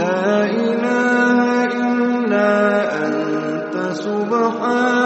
لا إله إلا أنت سبحانك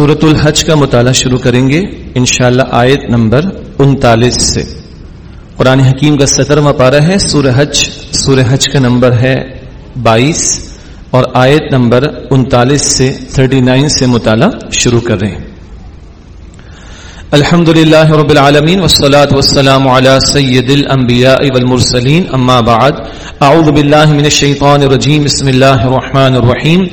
سورت الحج کا مطالعہ شروع کریں گے انشاءاللہ آیت نمبر انتالیس سے۔ قرآن حکیم کا سترواں پارہ ہے سور حج سور حج کا نمبر ہے بائیس اور آیت نمبر انتالیس سے، تھرٹی نائن سے مطالعہ شروع کر رہے ہیں۔ الحمد لله رب العالمين والصلاة والسلام على سيد الأنبياء والمرسلين أما بعد أعوذ بالله من الشيطان الرجيم بسم الله الرحمن الرحيم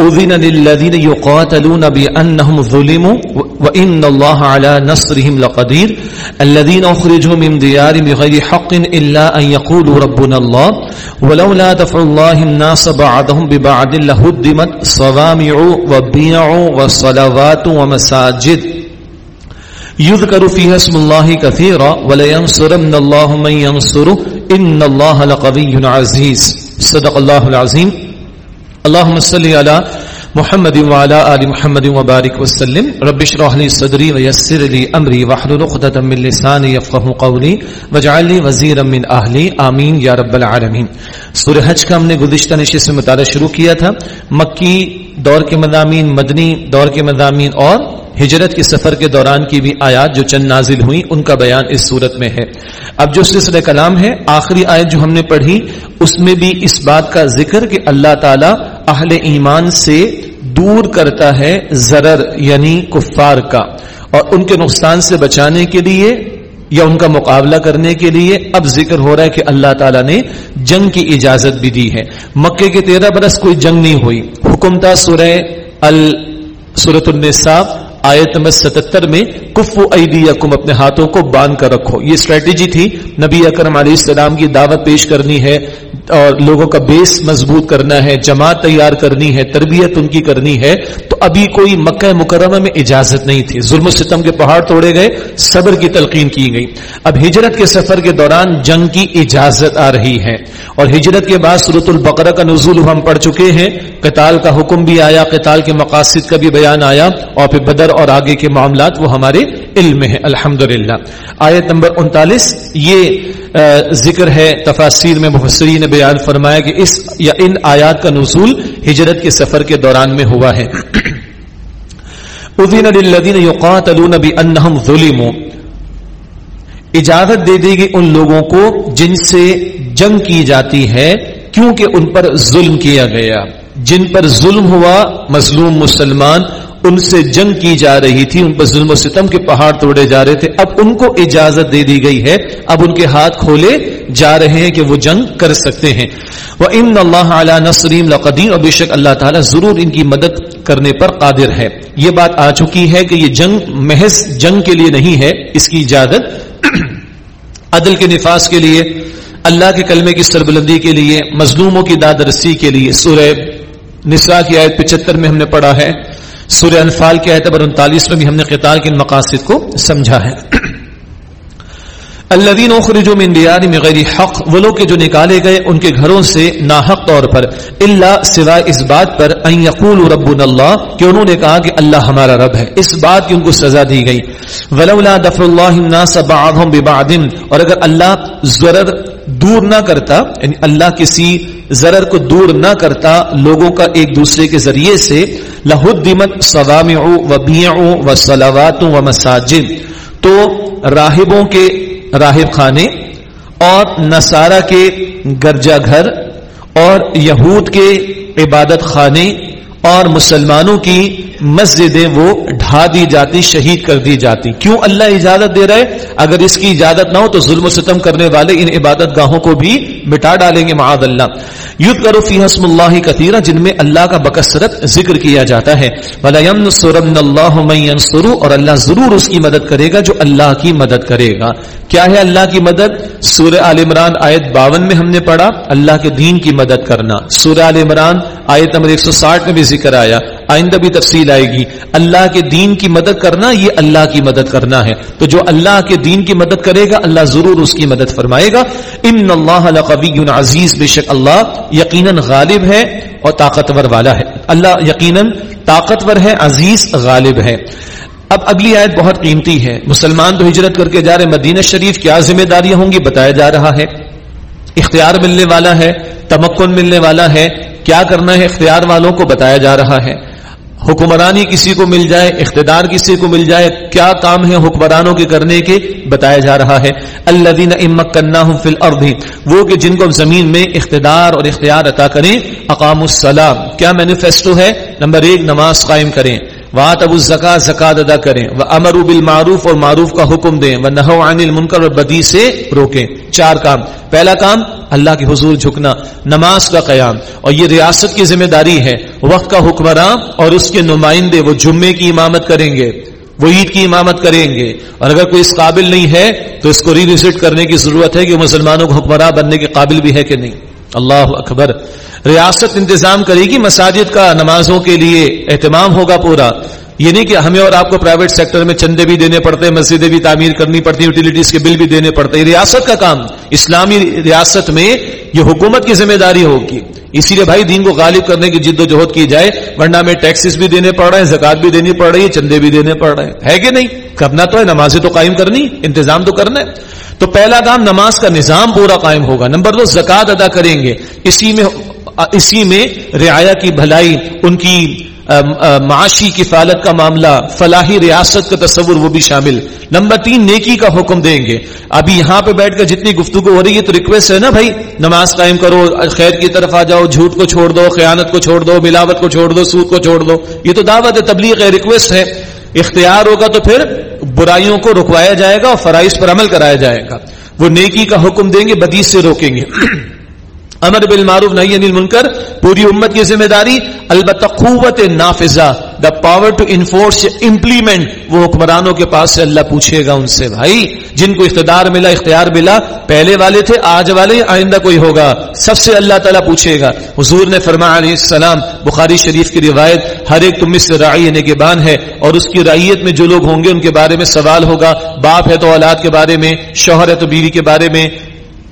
أذن للذين يقاتلون بأنهم ظلموا وإن الله على نصرهم لقدير الذين أخرجوا من ديار بغير حق إلا أن يقولوا ربنا الله ولولا دفع الله الناس بعضهم ببعض لهدمت صوامع وبيع وصلوات ومساجد يذكر فيها اسم الله كثيرا ولينصرن الله من ينصره ان الله لقوي عزيز. صدق الله العظيم. اللهم صل على محمد وعلى آل محمد وبارك وسلم. رب اشرح لي صدري ويسر لي أمري واحلل عقدة من لساني يفقهوا قولي واجعل لي وزيرا من أهلي آمين يا رب العالمين سورہ حج کا ہم نے گزشتہ نشست میں مطالعہ شروع کیا تھا. مکی دور کے مضامین، مدنی دور کے مضامین اور ہجرت کے سفر کے دوران کی بھی آیات جو چند نازل ہوئی ان کا بیان اس صورت میں ہے۔ اب جو سلسلہ کلام ہے، آخری آیت جو ہم نے پڑھی، اس میں بھی اس بات کا ذکر کہ اللہ تعالی اہل ایمان سے دور کرتا ہے ضرر یعنی کفار کا اور ان کے نقصان سے بچانے کے لیے یا ان کا مقابلہ کرنے کے لیے اب ذکر ہو رہا ہے کہ اللہ تعالیٰ نے جنگ کی اجازت بھی دی ہے۔ مکے کے تیرہ برس کوئی جنگ نہیں ہوئی۔ حکم تھا سورہ ال سورت النساء آیت نمبر ستتر میں کف ایدیکم، اپنے ہاتھوں کو باندھ کر رکھو۔ یہ اسٹریٹجی تھی نبی اکرم علیہ السلام کی دعوت پیش کرنی ہے۔ اور لوگوں کا بیس مضبوط کرنا ہے، جماعت تیار کرنی ہے، تربیت ان کی کرنی ہے، تو ابھی کوئی مکہ مکرمہ میں اجازت نہیں تھی۔ ظلم و ستم کے پہاڑ توڑے گئے، صبر کی تلقین کی گئی۔ اب ہجرت کے سفر کے دوران جنگ کی اجازت آ رہی ہے۔ اور ہجرت کے بعد صورت البقرہ کا نزول ہم پڑھ چکے ہیں۔ قتال کا حکم بھی آیا، قتال کے مقاصد کا بھی بیان آیا۔ اور پھر بدر اور آگے کے معاملات وہ ہمارے علم میں ہیں۔ الحمد آیت نمبر انتالیس، یہ ذکر ہے تفاصیر میں مفسرین نے بیان فرمایا کہ اس یا ان آیات کا نزول ہجرت کے سفر کے دوران میں ہوا ہے۔ اذین للذین یقاتلون بانہم ظلموا۔ اجازت دے دی گئی ان لوگوں کو جن سے جنگ کی جاتی ہے، کیونکہ ان پر ظلم کیا گیا۔ جن پر ظلم ہوا، مظلوم مسلمان ان سے جنگ کی جا رہی تھی، ان پر ظلم و ستم کے پہاڑ توڑے جا رہے تھے۔ اب ان کو اجازت دے دی گئی ہے۔ اب ان کے ہاتھ کھولے جا رہے ہیں کہ وہ جنگ کر سکتے ہیں۔ وہ ان اللہ علیہ نسریم لقدیم اور بے شک اللہ تعالیٰ ضرور ان کی مدد کرنے پر قادر ہے۔ یہ بات آ چکی ہے کہ یہ جنگ محض جنگ کے لیے نہیں ہے، اس کی اجازت عدل کے نفاذ کے لیے، اللہ کے کلمے کی سربلندی کے لیے، مظلوموں کی داد رسی کے لیے۔ سورہ نساء کی آیت پچہتر میں ہم نے پڑھا ہے۔ سورہ انفال کے آیت نمبر انتالیس میں بھی ہم نے قتال کے مقاصد کو سمجھا ہے۔ الذين اخرجوا من ديارهم بغير حق، وہ لوگ جو نکالے گئے ان کے گھروں سے ناحق طور پر الا سوائے اس بات پر ان يقولوا ربنا الله، کہ انہوں نے کہا کہ اللہ ہمارا رب ہے۔ اس بات کی ان کو سزا دی گئی۔ ولولا دفع الله الناس بعضهم ببعض۔ اور اگر اللہ ضرر دور نہ کرتا یعنی اللہ کسی ضرر کو دور نہ کرتا لوگوں کا ایک دوسرے کے ذریعے سے لہدمت صوامع و بیع و صلوات و مساجد تو راہبوں کے راہب خانے اور نصارہ کے گرجا گھر اور یہود کے عبادت خانے اور مسلمانوں کی مسجدیں وہ ڈھا دی جاتی، شہید کر دی جاتی۔ کیوں اللہ اجازت دے رہے؟ اگر اس کی اجازت نہ ہو تو ظلم و ستم کرنے والے ان عبادت گاہوں کو بھی مٹا ڈالیں گے، معاذ اللہ۔ یوت کرو فی حسم اللہ کثیرہ جن میں اللہ کا بکثرت ذکر کیا جاتا ہے۔ اللہ سرو اور اللہ ضرور اس کی مدد کرے گا جو اللہ کی مدد کرے گا۔ کیا ہے اللہ کی مدد؟ سورہ عال عمران آیت باون میں ہم نے پڑھا، اللہ کے دین کی مدد کرنا۔ سورہ عال عمران آیت نمبر ایک سو ساٹھ میں بھی ذکر آیا، آئندہ بھی تفصیل آئے گی، اللہ کے دین کی مدد کرنا، یہ اللہ کی مدد کرنا ہے۔ تو جو اللہ کے دین کی مدد کرے گا، اللہ ضرور اس کی مدد فرمائے گا۔ ان اللہ قبی عزیز، بے شک اللہ یقیناً غالب ہے اور طاقتور والا ہے۔ اللہ یقیناً طاقتور ہے، عزیز، غالب ہے۔ اب اگلی آیت بہت قیمتی ہے۔ مسلمان تو ہجرت کر کے جا رہے مدینہ شریف کیا ذمہ داریاں ہوں گی؟ بتایا جا رہا ہے۔ اختیار ملنے والا ہے، تمکن ملنے والا ہے، کیا کرنا ہے اختیار والوں کو بتایا جا رہا ہے۔ حکمرانی کسی کو مل جائے، اقتدار کسی کو مل جائے، کیا کام ہے حکمرانوں کے کرنے کے؟ بتایا جا رہا ہے۔ اللہ دین امک کرنا فل وہ کہ جن کو زمین میں اقتدار اور اختیار عطا کریں اقام السلام کیا مینیفیسٹو ہے؟ نمبر ایک، نماز قائم کریں۔ وات ابو زکا زکات ادا کریں۔ وہ امر بال معروف اور معروف کا حکم دیں۔ وہ نہو عن المنکر اور بدی سے روکیں۔ چار کام۔ پہلا کام، اللہ کے حضور جھکنا، نماز کا قیام۔ اور یہ ریاست کی ذمہ داری ہے۔ وقت کا حکمراں اور اس کے نمائندے، وہ جمعے کی امامت کریں گے۔ وہ عید کی امامت کریں گے۔ اور اگر کوئی اس قابل نہیں ہے، تو اس کو ری کرنے کی ضرورت ہے کہ مسلمانوں کو حکمراں بننے کے قابل بھی ہے کہ نہیں۔ اللہ اکبر، ریاست انتظام کرے گی مساجد کا، نمازوں کے لیے اہتمام ہوگا پورا۔ یہ نہیں کہ ہمیں اور آپ کو پرائیویٹ سیکٹر میں چندے بھی دینے پڑتے ہیں مسجدیں بھی تعمیر کرنی پڑتی ہیں یوٹیلیٹیز کے بل بھی دینے پڑتے۔ ہیں ریاست کا کام، اسلامی ریاست میں یہ حکومت کی ذمہ داری ہوگی۔ اسی لیے بھائی دین کو غالب کرنے کی جد و جہد کی جائے، ورنہ میں ٹیکسز بھی دینے پڑ رہے ہیں، زکات بھی دینی پڑ رہی ہے، چندے بھی دینے پڑ رہے ہیں۔ ہے کہ نہیں؟ کرنا تو ہے، نمازیں تو قائم کرنی، انتظام تو کرنا ہے۔ تو پہلا کام نماز کا نظام پورا قائم ہوگا۔ نمبر دو زکات ادا کریں گے۔ اسی میں اسی میں رعایا کی بھلائی، ان کی معاشی کفالت کا معاملہ، فلاحی ریاست کا تصور، وہ بھی شامل۔ نمبر تین، نیکی کا حکم دیں گے۔ ابھی یہاں پہ بیٹھ کر جتنی گفتگو ہو رہی ہے تو ریکویسٹ ہے نا بھائی، نماز قائم کرو، خیر کی طرف آ جاؤ، جھوٹ کو چھوڑ دو، خیانت کو چھوڑ دو، ملاوٹ کو چھوڑ دو، سود کو چھوڑ دو۔ یہ تو دعوت ہے تبلیغ ہے ریکویسٹ ہے۔ اختیار ہوگا تو پھر برائیوں کو رکوایا جائے گا اور فرائض پر عمل کرایا جائے گا۔ وہ نیکی کا حکم دیں گے بدیش سے روکیں گے۔ امر بالمعروف نہیں انل منکر پوری امت کی ذمہ داری، البتہ قوت نافذہ the power to enforce implement وہ حکمرانوں کے پاس سے اللہ پوچھے گا ان سے، بھائی، جن کو اقتدار ملا، اختیار ملا، پہلے والے تھے، آج والے، آئندہ کوئی ہوگا؟ سب سے اللہ تعالیٰ پوچھے گا۔ حضور نے فرمایا علیہ السلام، بخاری شریف کی روایت، ہر ایک تم سے رائی نگبان یعنی ہے، اور اس کی رائیت میں جو لوگ ہوں گے، ان کے بارے میں سوال ہوگا، باپ ہے تو اولاد کے بارے میں، شوہر ہے تو بیوی کے بارے میں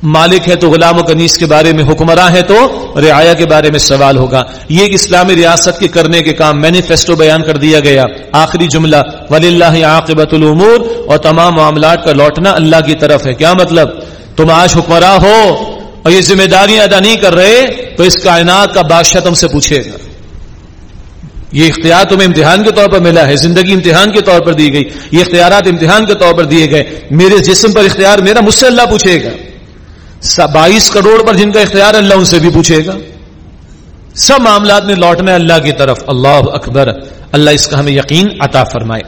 مالک ہے تو غلام و کنیس کے بارے میں حکمراں ہے تو رعایا کے بارے میں سوال ہوگا۔ یہ ایک اسلامی ریاست کے کرنے کے کام مینیفیسٹو بیان کر دیا گیا۔ آخری جملہ ولی اللہ عاقبت العمور اور تمام معاملات کا لوٹنا اللہ کی طرف ہے۔ کیا مطلب؟ تم آج حکمراں ہو اور یہ ذمہ داریاں ادا نہیں کر رہے تو اس کائنات کا بادشاہ تم سے پوچھے گا۔ یہ اختیار تمہیں امتحان کے طور پر ملا ہے۔ زندگی امتحان کے طور پر دی گئی۔ یہ اختیارات امتحان کے طور پر دیے گئے۔ میرے جسم پر اختیار، میرا مجھ سے اللہ پوچھے گا۔ بائیس کروڑ پر جن کا اختیار اللہ ان سے بھی پوچھے گا۔ سب معاملات میں لوٹنا اللہ کی طرف۔ اللہ اکبر۔ اللہ اس کا ہمیں یقین عطا فرمائے۔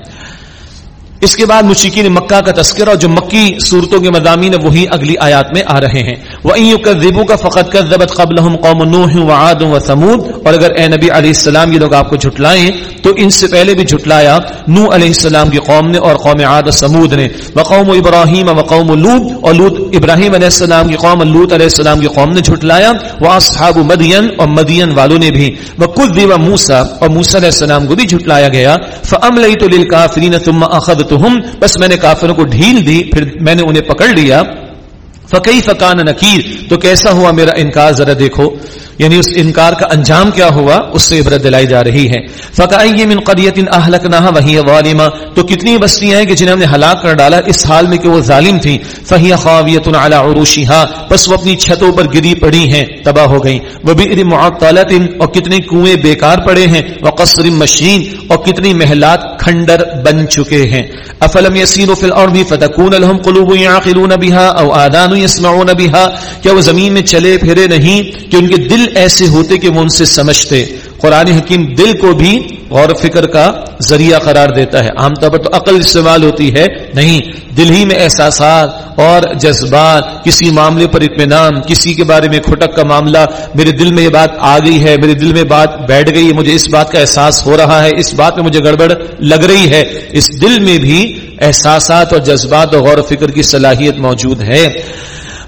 اس کے بعد مشکین مکہ کا تذکرہ جو مکی صورتوں کے مضامین وہی اگلی آیات میں آ رہے ہیں۔ وہ ذیبو کا فقط کر ضبط قبل قوم نوح و سمود اور اگر اے نبی علیہ السلام یہ لوگ آپ کو جھٹلائیں تو ان سے پہلے بھی جھٹلایا نو علیہ السلام کی قوم نے اور قوم عاد و سمود نے وہ قوم ابراہیم و قوم لوت اور لوت ابراہیم علیہ السلام کی قوم لوت علیہ السلام کی قوم نے جھٹلایا وہ اصحاب مدین اور مدین والوں نے بھی وہ کل دیوا موسا اور موسا علیہ السلام کو بھی جھٹلایا گیا فم لئی تو للکافرین ثم اخذ بس میں نے کافروں کو ڈھیل دی پھر میں نے انہیں پکڑ لیا فقی فقان نکیر تو کیسا ہوا میرا انکار؟ ذرا دیکھو یعنی اس انکار کا انجام کیا ہوا؟ اس سے عبرت دلائی جا رہی ہے۔ فقائی من قریت اہلک نہ وہی والما تو کتنی بستیاں ہیں کہ جنہوں نے ہلاک کر ڈالا اس حال میں کہ وہ ظالم تھی فہی خواویت علی عروشها۔ پس وہ اپنی چھتوں پر گری پڑی ہیں، تباہ ہو گئیں۔ وہ بھی معطلت اور کتنے کنویں بیکار پڑے ہیں۔ وقصر مشین اور کتنی محلات کھنڈر بن چکے ہیں۔ افلم يسيروا في الارض فتكون لهم قلوب يعقلون بها او اذان يسمعون بها کیا وہ زمین میں چلے پھرے نہیں؟ کہ ان کے دل ایسے ہوتے کہ وہ ان سے سمجھتے۔ قرآن حکیم دل کو بھی غور فکر کا ذریعہ قرار دیتا ہے۔ عام طور پر تو عقل استعمال ہوتی ہے۔ نہیں، دل ہی میں احساسات اور جذبات، کسی معاملے پر اطمینان، کسی کے بارے میں کھٹک کا معاملہ، میرے دل میں یہ بات آ گئی ہے، میرے دل میں بات بیٹھ گئی ہے، مجھے اس بات کا احساس ہو رہا ہے، اس بات میں مجھے گڑبڑ لگ رہی ہے۔ اس دل میں بھی احساسات اور جذبات اور غور و فکر کی صلاحیت موجود ہے۔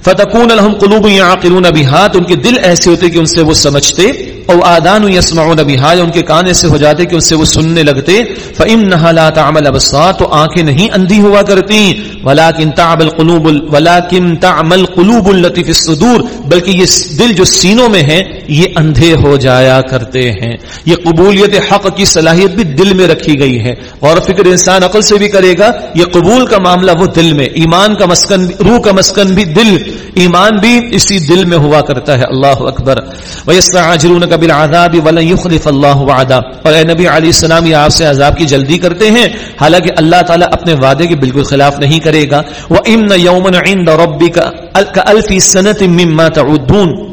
فتقون الحم قلوب یا بحات ان کے دل ایسے ہوتے کہ ان سے وہ سمجھتے اور آدان یسمعون بها ان کے کان ایسے ہو جاتے کہ ان سے وہ سننے لگتے فانها لا تعمل ابسا تو آنکھیں نہیں اندھی ہوا کرتی ولاکن تعمل قلوب ولاکن تعمل قلوب الطیف في الصدور، بلکہ یہ دل جو سینوں میں ہیں یہ اندھے ہو جایا کرتے ہیں۔ یہ قبولیت حق کی صلاحیت بھی دل میں رکھی گئی ہے۔ اور فکر انسان عقل سے بھی کرے گا، یہ قبول کا معاملہ وہ دل میں، ایمان کا مسکن، روح کا مسکن بھی دل، ایمان بھی اسی دل میں ہوا کرتا ہے۔ اللہ اکبر۔ وَيَسْتَعَجِلُونَ بالعذاب ولن يخلف اللہ وعدہ اور اے نبی علیہ السلام، یہ آپ سے عذاب کی جلدی کرتے ہیں۔ حالانکہ اللہ تعالیٰ اپنے وعدے کے بالکل خلاف نہیں کرے گا۔ وَإِنَّ يَوْمًا عِنْدَ رَبِّكَ كَأَلْفِ سَنَةٍ مِّمَّا تَعُدُّونَ۔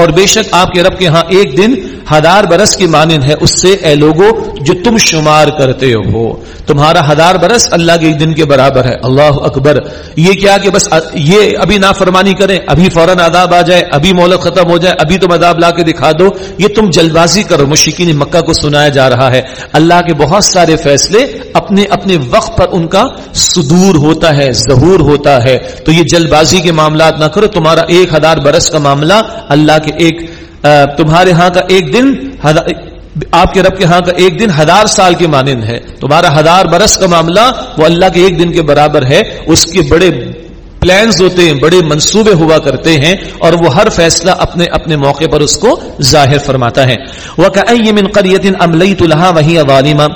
اور بے شک آپ کے رب کے ہاں ایک دن ہزار برس کی مانند ہے اس سے، اے لوگو، جو تم شمار کرتے ہو۔ تمہارا ہزار برس اللہ کے ایک دن کے برابر ہے۔ اللہ اکبر۔ یہ کیا کہ بس، یہ ابھی نافرمانی کریں، ابھی فوراً عذاب آ جائے، ابھی مولت ختم ہو جائے، ابھی تم عذاب لا کے دکھا دو۔ یہ تم جلد بازی کرو مشکین مکہ کو سنایا جا رہا ہے۔ اللہ کے بہت سارے فیصلے اپنے اپنے وقت پر ان کا صدور ہوتا ہے، ظہور ہوتا ہے۔ تو یہ جلد بازی کے معاملات نہ کرو، تمہارا ایک ہزار برس کا معاملہ اللہ کے کہ ایک تمہارے ہاں کا ایک دن آپ کے رب کے ہاں کا ایک دن ہزار سال کے مانند ہے۔ تمہارا ہزار برس کا معاملہ وہ اللہ کے ایک دن کے برابر ہے۔ اس کے بڑے پلانز ہوتے ہیں، بڑے منصوبے ہوا کرتے ہیں اور وہ ہر فیصلہ اپنے اپنے موقع پر اس کو ظاہر فرماتا ہے۔ وہ وہی عوالمہ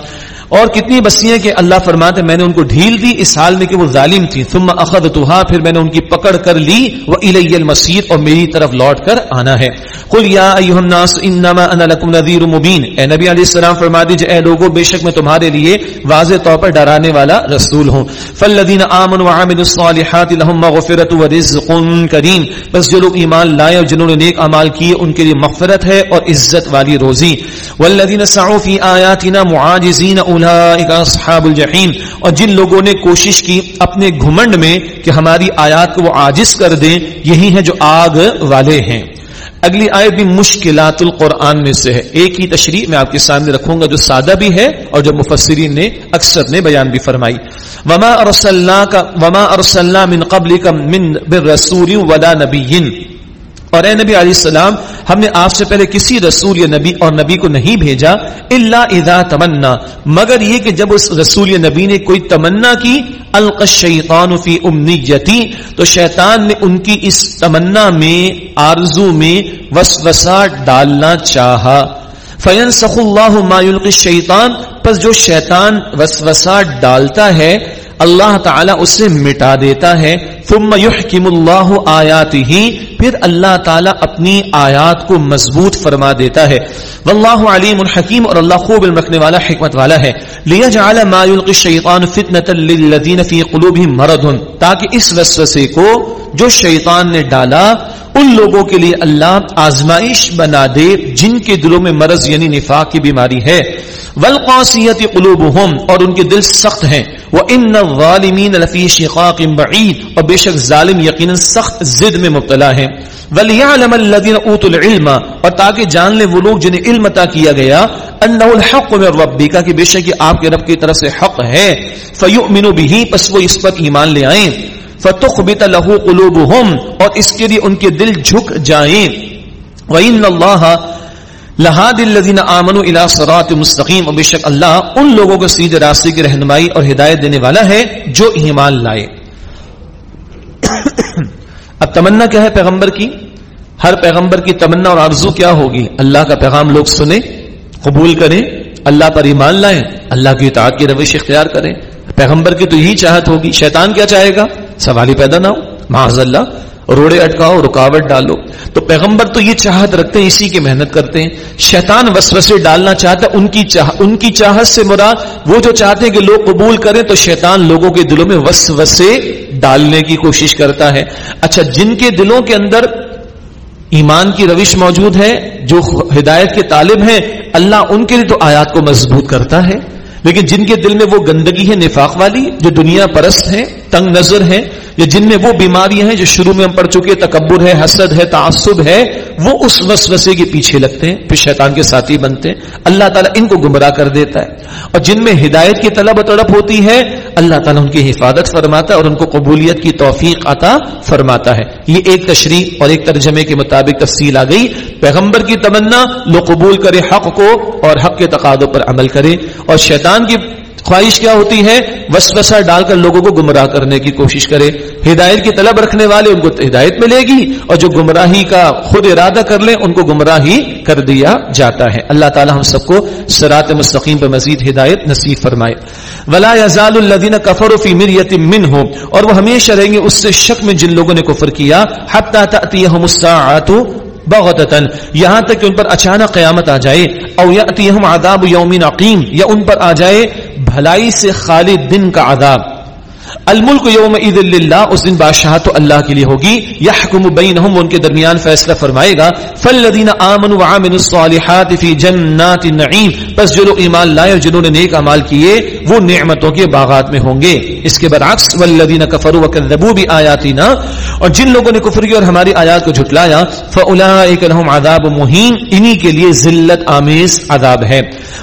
اور کتنی بستیاں کہ اللہ فرماتے میں نے ان کو ڈھیل دی، اس حال میں کہ وہ ظالم تھی۔ ثم اخذتها پھر میں نے ان کی پکڑ کر لی۔ وہ الی المسیر اور میری طرف لوٹ کر آنا ہے۔ قل یا ایها الناس انما انا لكم نذير مبين۔ اے نبی علیہ السلام، فرما دیجیے، اے لوگوں بے شک میں تمہارے لیے واضح طور پر ڈرانے والا رسول ہوں۔ فالذین آمنوا وعملوا الصالحات لهم مغفرۃ ورزق کریم بس جو لوگ ایمان لائے اور جنہوں نے نیک اعمال کیے، ان کے لیے مغفرت ہے اور عزت والی روزی۔ والذین سعوا فی آیاتنا معاجزین اصحاب الجحیم۔ اور جن لوگوں نے کوشش کی اپنے گھمنڈ میں کہ ہماری آیات کو وہ عاجز کر دیں، یہی ہیں جو آگ والے ہیں۔ اگلی آئے بھی مشکلات القرآن میں سے ہے۔ ایک ہی تشریح میں آپ کے سامنے رکھوں گا جو سادہ بھی ہے اور جو مفسرین نے اکثر نے بیان بھی فرمائی۔ وما ارسلنا کا وما ارسلنا من قبل کا من بالرسول ولا نبی اور اے نبی علیہ السلام، ہم نے آپ سے پہلے کسی رسول یا نبی اور نبی کو نہیں بھیجا اللہ اذا تمنا۔ مگر یہ کہ جب اس رسول یا نبی نے کوئی تمنا کی القشیطان فی امنیتی، تو شیطان نے ان کی اس تمنا میں، آرزو میں وسوسہ ڈالنا چاہا۔ فین سخ اللہ ما یلقی الشیطان پس جو شیطان وسوسہ ڈالتا ہے، اللہ تعالیٰ اسے مٹا دیتا ہے۔ ثم يحكم اللہ آیات ہی پھر اللہ تعالیٰ اپنی آیات کو مضبوط فرما دیتا ہے۔ واللہ علیم الحکیم اور اللہ خوب علم رکھنے والا، حکمت والا ہے۔ لیجعل ما يلقي الشیطان فتنة للذین فی قلوبهم مرض، تاکہ اس وسوسے کو جو شیطان نے ڈالا ان لوگوں کے لیے اللہ آزمائش بنا دے جن کے دلوں میں مرض یعنی نفاق کی بیماری ہے۔ والقاسیت قلوبهم اور ان کے دل سخت ہیں۔ وان الظالمین لفی شقاق بعید اور بے شک ظالم یقینا سخت زد میں مبتلا ہیں۔ وليعلم الذين اوتوا العلم اور تاکہ جان لے وہ لوگ جنہیں علم عطا کیا گیا انه الحق من ربك کہ بے شک آپ کے رب کی طرف سے حق ہے۔ فيؤمنوا به، پس وہ اس پر ایمان لے آئیں۔ فتخبت له قلوبهم اور اس کے لیے ان کے دل جھک جائیں۔ وان الله لہاد الذین آمنوا الى صراط مستقیم اور بے شک اللہ ان لوگوں کو سیدھے راستے کی رہنمائی اور ہدایت دینے والا ہے جو ایمان لائے۔ اب تمنا کیا ہے پیغمبر کی؟ ہر پیغمبر کی تمنا اور آرزو کیا ہوگی؟ اللہ کا پیغام لوگ سنیں، قبول کریں، اللہ پر ایمان لائیں، اللہ کی اطاعت کی روش اختیار کریں۔ پیغمبر کی تو یہی چاہت ہوگی، شیطان کیا چاہے گا؟ سوال ہی پیدا نہ ہو۔ معاذ اللہ، روڑے اٹکاؤ، رکاوٹ ڈالو۔ تو پیغمبر تو یہ چاہت رکھتے ہیں، اسی کی محنت کرتے ہیں۔ شیطان وسوسے ڈالنا چاہتا ہے، ان کی چاہ، ان کی چاہت سے مراد وہ جو چاہتے ہیں کہ لوگ قبول کریں، تو شیطان لوگوں کے دلوں میں وسوسے ڈالنے کی کوشش کرتا ہے۔ اچھا جن کے دلوں کے اندر ایمان کی روش موجود ہے، جو ہدایت کے طالب ہیں، اللہ ان کے لیے تو آیات کو مضبوط کرتا ہے۔ لیکن جن کے دل میں وہ گندگی ہے، نفاق والی، جو دنیا پرست ہیں، تنگ نظر ہیں، یا جن میں وہ بیماریاں ہیں جو شروع میں ہم پڑھ چکے تکبر ہے، حسد ہے، تعصب ہے وہ اس وسوسے کے پیچھے لگتے ہیں، پھر شیطان کے ساتھی بنتے ہیں۔ اللہ تعالیٰ ان کو گمراہ کر دیتا ہے۔ اور جن میں ہدایت کی طلب تڑپ ہوتی ہے، اللہ تعالیٰ ان کی حفاظت فرماتا ہے اور ان کو قبولیت کی توفیق عطا فرماتا ہے۔ یہ ایک تشریح اور ایک ترجمے کے مطابق تفصیل آ گئی۔ پیغمبر کی تمنا، لو قبول کرے حق کو اور حق کے تقاضوں پر عمل کرے۔ اور شیطان کی خواہش کیا ہوتی ہے؟ وسوسہ ڈال کر لوگوں کو گمراہ کرنے کی کوشش کرے۔ ہدایت کی طلب رکھنے والے ان کو ہدایت ملے گی اور جو گمراہی کا خود ارادہ کر لیں، ان کو گمراہی کر دیا جاتا ہے۔ اللہ تعالی ہم سب کو سرات مستقیم پر مزید ہدایت نصیب فرمائے۔ ولا یزال الذین کفروا فی مریت منه اور وہ ہمیشہ رہیں گے، اس سے شک میں جن لوگوں نے کفر کیا۔ حتی تاتیہم الساعه بغتتن یہاں تک کہ ان پر اچانک قیامت آ جائے۔ او یاتیہم عذاب یوم عقیم یا ان پر آ جائے بھلائی سے خالی دن کا عذاب۔ الملک یوم عید اللہ اس دن بادشاہ تو اللہ کے لیے ہوگی۔ یحکم بینہم، ان کے درمیان فیصلہ فرمائے گا۔ فالذین آمنوا وعملوا الصالحات فی جنات النعیم، پس جو لوگ ایمان لائے اور جنہوں نے نیک اعمال کیے، وہ نعمتوں کے باغات میں ہوں گے۔ اس کے برعکس، والذین کفروا وکذبوا بآیاتنا، اور جن لوگوں نے کفر کیا اور ہماری آیات کو جھٹلایا فاولئک لهم عذاب مہین، انہی کے لیے ذلت آمیز عذاب ہے۔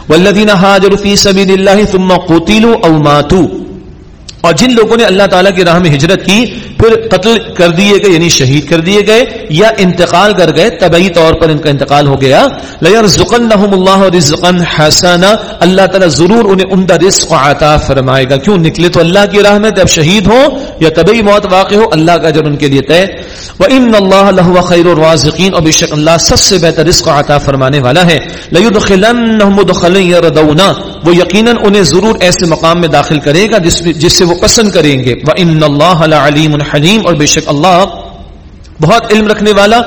والذین هاجروا فی سبیل اللہ ثم قتلوا او ماتوا۔ اور جن لوگوں نے اللہ تعالیٰ کی راہ میں ہجرت کی، پھر قتل کر دیے گئے یعنی شہید کر دیے گئے یا انتقال کر گئے، طبعی طور پر ان کا انتقال ہو گیا۔ لَيَرْزُقَنَّهُمُ اللَّهُ رِزْقًا حَسَنًا۔ اللہ تعالیٰ ضرور انہیں عمدہ رزق عطا فرمائے گا۔ کیوں نکلے تو اللہ کی راہ میں جب شہید ہو یا طبعی موت واقع ہو، اللہ کا اجر ان کے لیے طے۔ وَإِنَّ اللَّهَ لَهُوَ خَيْرُ الرَّازِقِينَ۔ اور بے شک اللہ سب سے بہتر رزق عطا فرمانے والا ہے۔ لَيُدْخِلَنَّهُمْ مُدْخَلًا يَرْضَوْنَ وہ یقیناً انہیں ضرور ایسے مقام میں داخل کرے گا جس, جس سے وہ پسند کریں گے۔ وَإِنَّ اللَّهَ لَعَلِيمٌ حلیم اور بے شک اللہ بہت علم رکھنے والا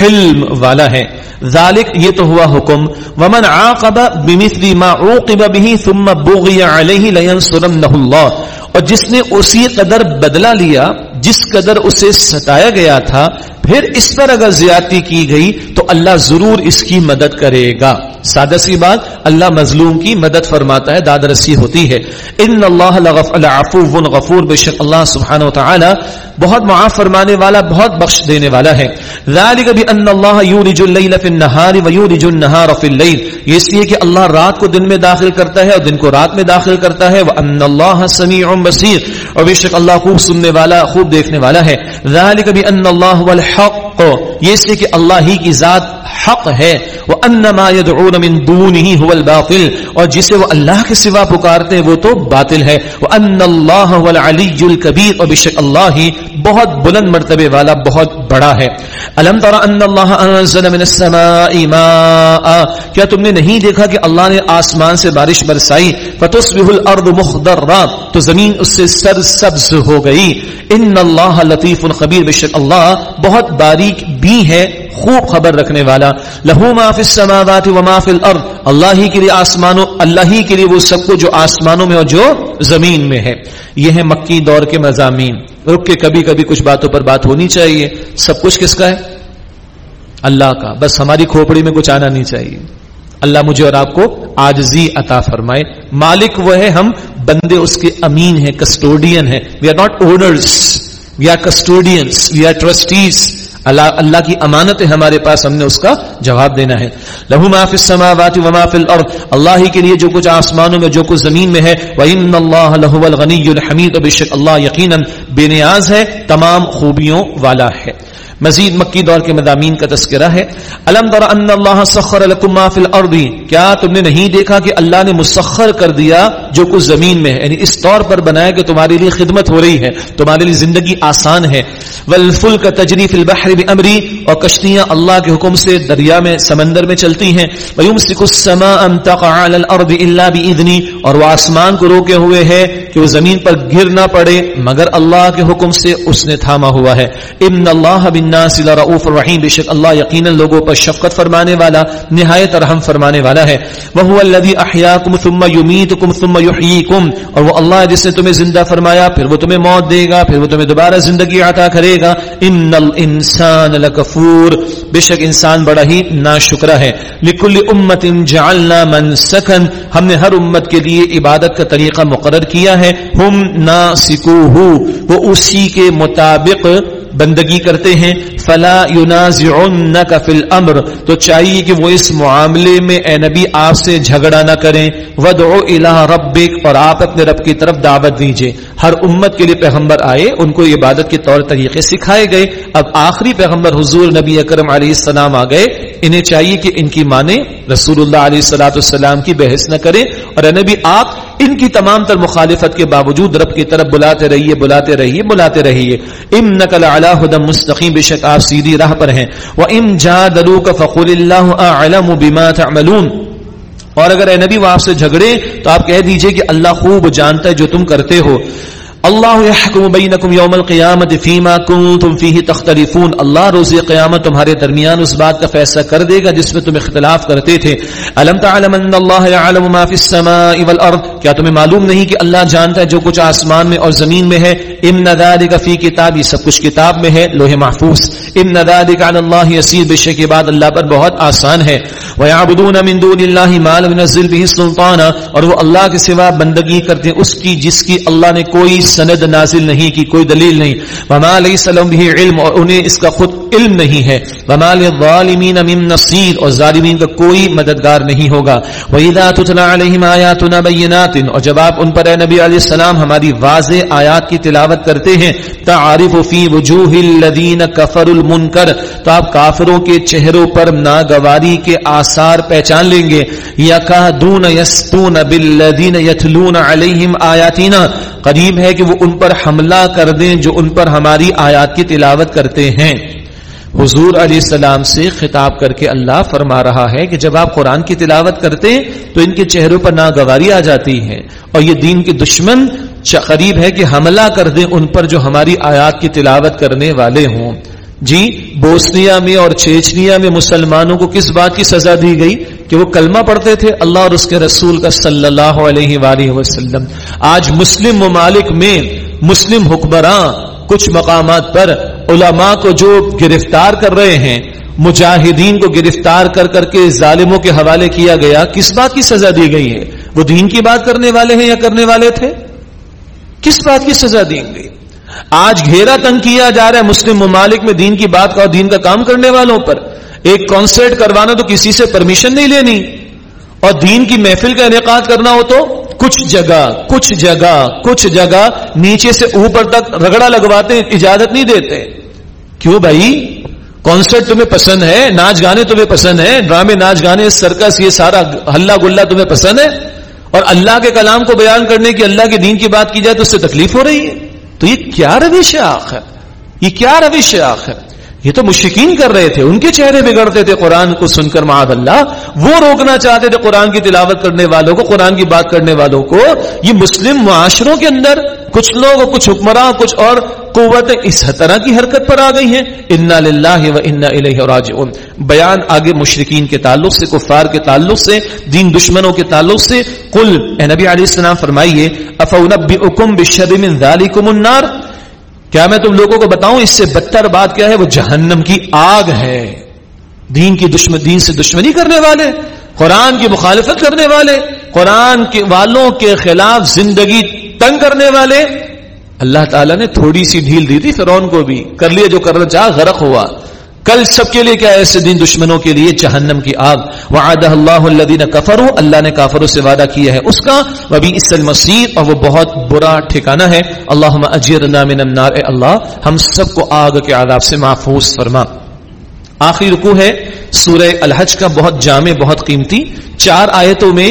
حلم والا ہے۔ ذالک یہ تو ہوا حکم۔ ومن عاقب بمثل ما عوقب به ثم بغي عليه لينصرنه الله۔ اور جس نے اسی قدر بدلہ لیا جس قدر اسے ستایا گیا تھا پھر اس پر اگر زیادتی کی گئی تو اللہ ضرور اس کی مدد کرے گا۔ سادہ سی بات، اللہ مظلوم کی مدد فرماتا ہے، داد رسی ہوتی ہے۔ ان اللہ العفو غفور، بے شک اللہ سبحانہ و تعالی بہت معاف فرمانے والا، بہت بخش دینے والا ہے۔ ذالک بان اللہ یولج اللیل فی النہار و یولج النہار فی اللیل۔ یہ اس لیے کہ اللہ رات کو دن میں داخل کرتا ہے اور دن کو رات میں داخل کرتا ہے۔ وان اللہ سمیع بصیر۔ اور بے شک اللہ خوب سننے والا، خوب دیکھنے والا ہے۔ ذالک بان اللہ هو الحق. یہ اس لیے کہ اللہ ہی کی ذات حق ہے. وانما يدعون من دونه هو الباطل. اور جسے وہ اللہ کے سوا پکارتے ہیں، وہ تو باطل ہے. وان اللہ هو العلی الکبیر اور بے شک اللہ ہی بہت بلند مرتبے والا، بہت بڑا ہے. الم تر ان اللہ انزل من السماء ماء؟ کیا تم نے نہیں دیکھا کہ اللہ نے آسمان سے بارش برسائی؟ فتصبح الارض مخضرا. تو زمین اس سے سرسبز ہو گئی. ان اللہ لطیف خبیر بے شک اللہ بہت باریک بھی ہے، خوب خبر رکھنے والا. لہو ما فی السماوات و ما فی الارض. اللہ ہی کے لیے آسمانوں، اللہ ہی کے لیے وہ سب کو جو آسمانوں میں اور جو زمین میں ہے. یہ ہے مکی دور کے مضامین. رک کے کبھی کبھی کچھ باتوں پر بات ہونی چاہیے. سب کچھ کس کا ہے؟ اللہ کا. بس ہماری کھوپڑی میں کچھ آنا نہیں چاہیے. اللہ مجھے اور آپ کو آجزی عطا فرمائے. مالک وہ ہے، ہم بندے اس کے امین ہیں کسٹوڈین ہیں. We are not owners we are custodians we are trustees اللہ اللہ کی امانت ہے ہمارے پاس ہم نے اس کا جواب دینا ہے۔ لہو ما فی السماوات و ما فی الارض۔ اللہ ہی کے لیے جو کچھ آسمانوں میں، جو کچھ زمین میں ہے۔ وان اللہ لهو الغنی الحمید بشک اللہ یقینا بے نیاز ہے، تمام خوبیوں والا ہے۔ مزید مکی دور کے مضامین کا تذکرہ ہے. الم در ان اللہ سخر لكم ما فی الارض کیا تم نے نہیں دیکھا کہ اللہ نے مسخر کر دیا جو کچھ زمین میں ہے؟ یعنی اس طور پر بنایا کہ تمہارے لیے خدمت ہو رہی ہے، تمہارے لیے زندگی آسان ہے. والفلک تجری فی البحر بامری اور کشتیاں اللہ کے حکم سے دریا میں، سمندر میں چلتی ہیں. ویمسک السماء ان تقع علی الارض الا باذنی اور وہ آسمان کو روکے ہوئے ہے کہ وہ زمین پر گر نہ پڑے، مگر اللہ کے حکم سے اس نے تھاما ہوا ہے. ان اللہ بن بالناس لرؤوف الرحیم، بے شک اللہ یقینا لوگوں پر شفقت فرمانے والا، نہایت رحم فرمانے والا ہے۔ وهو الذي احياكم ثم يميتكم ثم يحييكم۔ اور وہ اللہ ہے جس نے تمہیں زندہ فرمایا، پھر وہ تمہیں موت دے گا، پھر وہ تمہیں دوبارہ زندگی عطا کرے گا۔ ان الانسان لکفور بے شک انسان بڑا ہی ناشکرا ہے۔ لکل امت جعلنا منسکا ہم نے ہر امت کے لیے عبادت کا طریقہ مقرر کیا ہے۔ ہم ناسکوہو وہ اسی کے مطابق بندگی کرتے ہیں، فلا ينازعنك في الامر تو چاہیے کہ وہ اس معاملے میں، اے نبی، آپ سے جھگڑا نہ کریں۔ ودعو الى ربک اور آپ اپنے رب کی طرف دعوت دیجیے۔ ہر امت کے لیے پیغمبر آئے، ان کو عبادت کے طور طریقے سکھائے گئے۔ اب آخری پیغمبر حضور نبی اکرم علیہ السلام آ گئے۔ انہیں چاہیے کہ ان کی مانے رسول اللہ علیہ السلاۃ السلام کی بحث نہ کریں۔ اور اے نبی، آپ ان کی تمام تر مخالفت کے باوجود رب کی طرف بلاتے رہیے بلاتے رہیے بلاتے رہیے۔ ام نقل اعلی ہدم مستقیم بے شک آپ سیدھی راہ پر ہیں۔ وہ ام جا دلو کا فقول اللہ اعلم بما تعملون۔ اور اگر اے نبی وہ آپ سے جھگڑے تو آپ کہہ دیجیے کہ اللہ خوب جانتا ہے جو تم کرتے ہو۔ اللہ يحكم بينكم يوم القيامة فيما كنتم فيه تختلفون، اللہ روز قیامت تمہارے درمیان اس بات کا فیصلہ کر دے گا جس میں تم اختلاف کرتے تھے۔ الم تعلم ان اللہ يعلم ما في السماء والارض؟ کیا تمہیں معلوم نہیں کہ اللہ جانتا ہے جو کچھ آسمان میں اور زمین میں ہے؟ ان ذلك في كتاب سب کچھ کتاب میں ہے، لوح محفوظ۔ ان ذلك على الله يسير بشک بعد اللہ پر بہت آسان ہے۔ ويعبدون من دون الله ما لم ينزل به سلطانا، اور وہ اللہ کے سوا بندگی کرتے ہیں، اس کی جس کی اللہ نے کوئی سند نازل نہیں کی، کوئی دلیل نہیں۔ وما ليس لهم به علم اور انہیں اس کا خود علم نہیں ہے۔ وما للظالمین من نصير، اور ظالمین کا کوئی مددگار نہیں ہوگا۔ واذا تتلى عليهم آیاتنا بینات اور جب آپ ان پر اے نبی علیہ السلام ہماری واضح آیات کی تلاوت کرتے ہیں تعارف فی وجوه الذين كفروا المنکر تو آپ کافروں کے چہروں پر ناگواری کے آثار پہچان لیں گے۔ یکادون یستون بالذین یتلون علیہم آیاتنا، قریب ہے کہ وہ ان پر حملہ کر دیں جو ان پر ہماری آیات کی تلاوت کرتے ہیں۔ حضور علیہ السلام سے خطاب کر کے اللہ فرما رہا ہے کہ جب آپ قرآن کی تلاوت کرتے تو ان کے چہروں پر ناگواری آ جاتی ہے اور یہ دین کے دشمن قریب ہے کہ حملہ کر دیں ان پر جو ہماری آیات کی تلاوت کرنے والے ہوں۔ جی بوسنیا میں اور چیچنیا میں مسلمانوں کو کس بات کی سزا دی گئی؟ کہ وہ کلمہ پڑھتے تھے اللہ اور اس کے رسول کا صلی اللہ علیہ وآلہ وسلم۔ آج مسلم ممالک میں مسلم حکمراں کچھ مقامات پر علماء کو جو گرفتار کر رہے ہیں، مجاہدین کو گرفتار کر کر کے ظالموں کے حوالے کیا گیا، کس بات کی سزا دی گئی ہے؟ وہ دین کی بات کرنے والے ہیں یا کرنے والے تھے؟ کس بات کی سزا دی گئی؟ آج گھیرا تنگ کیا جا رہا ہے مسلم ممالک میں دین کی بات کا اور دین کا کام کرنے والوں پر۔ ایک کانسرٹ کروانا تو کسی سے پرمیشن نہیں لینی اور دین کی محفل کا انعقاد کرنا ہو تو کچھ جگہ کچھ جگہ کچھ جگہ نیچے سے اوپر تک رگڑا لگواتے اجازت نہیں دیتے۔ کیوں بھائی؟ کانسرٹ تمہیں پسند ہے، ناچ گانے تمہیں پسند ہے ڈرامے ناچ گانے سرکس یہ سارا ہلا گلا تمہیں پسند ہے۔ اور اللہ کے کلام کو بیان کرنے کی، اللہ کے دین کی بات کی جائے تو اس سے تکلیف ہو رہی ہے۔ تو یہ کیا روش ہے؟ آخر یہ کیا روش ہے؟ آخر یہ تو مشکین کر رہے تھے، ان کے چہرے بگڑتے تھے قرآن کو سن کر معاذ اللہ؟ وہ روکنا چاہتے تھے قرآن کی تلاوت کرنے والوں کو، قرآن کی بات کرنے والوں کو۔ یہ مسلم معاشروں کے اندر کچھ لوگ، کچھ حکمراں، کچھ اور قوتیں اس طرح کی حرکت پر آ گئی ہیں۔ انا للہ و انا الیہ راجعون۔ بیان آگے مشرقین کے تعلق سے، کفار کے تعلق سے، دین دشمنوں کے تعلق سے۔ قل، اے نبی علیہ السلام، فرمائیے افونبئکم بشر من ذالکم النار؟ کیا میں تم لوگوں کو بتاؤں، اس سے بدتر بات کیا ہے؟ وہ جہنم کی آگ ہے۔ دین کی دشمن، دین سے دشمنی کرنے والے، قرآن کی مخالفت کرنے والے، قرآن کے والوں کے خلاف زندگی تنگ کرنے والے۔ اللہ تعالیٰ نے تھوڑی سی ڈھیل دی تھی فرعون کو بھی۔ کر لیا جو کرنا چاہ، غرق ہوا۔ کل سب کے لیے کیا ایسے دین دشمنوں کے لیے جہنم کی آگ۔ وعدہ اللہ الذین کفروا، اللہ نے کافروں سے وعدہ کیا ہے اس کا۔ وبی اس المصیر، اور وہ بہت برا ٹھکانہ ہے۔ اللہم اجرنا من النار، اے اللہ، ہم سب کو آگ کے عذاب سے محفوظ فرما۔ آخری رکو ہے سورہ الحج کا، بہت جامع، بہت قیمتی۔ چار آیتوں میں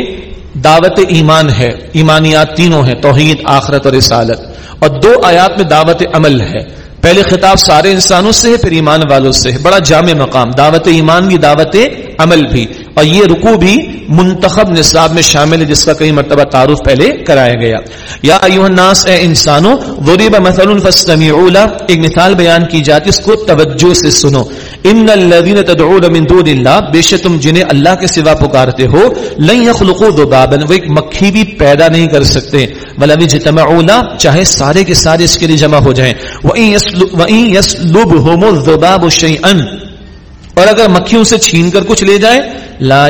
دعوت ایمان ہے۔ ایمانیات تینوں ہیں، توحید، آخرت اور رسالت۔ اور دو آیات میں دعوت عمل ہے۔ پہلے خطاب سارے انسانوں سے ہے، پھر ایمان والوں سے ہے۔ بڑا جامع مقام، دعوت ایمان بھی، دعوت عمل بھی۔ اور یہ رکو بھی منتخب نصاب میں شامل ہے، جس کا کئی مرتبہ تعارف پہلے کرایا گیا۔ یا الناس، اے انسانوں، ضریب مثل فاستمعوا له۔ ایک مثال بیان کی جاتی اس کو توجہ سے سنو۔ ان الذين تدعون من دون الله بے شک تم جنہیں اللہ کے سوا پکارتے ہو، لن يخلقوا ذبابا۔ وہ ایک مکھی بھی پیدا نہیں کر سکتے۔ ولو اجتمعوا چاہے سارے کے سارے اس کے لیے جمع ہو جائیں۔ وان يسلبهم الذباب شيئا۔ اور اگر مکھیوں سے چھین کر کچھ لے جائے لا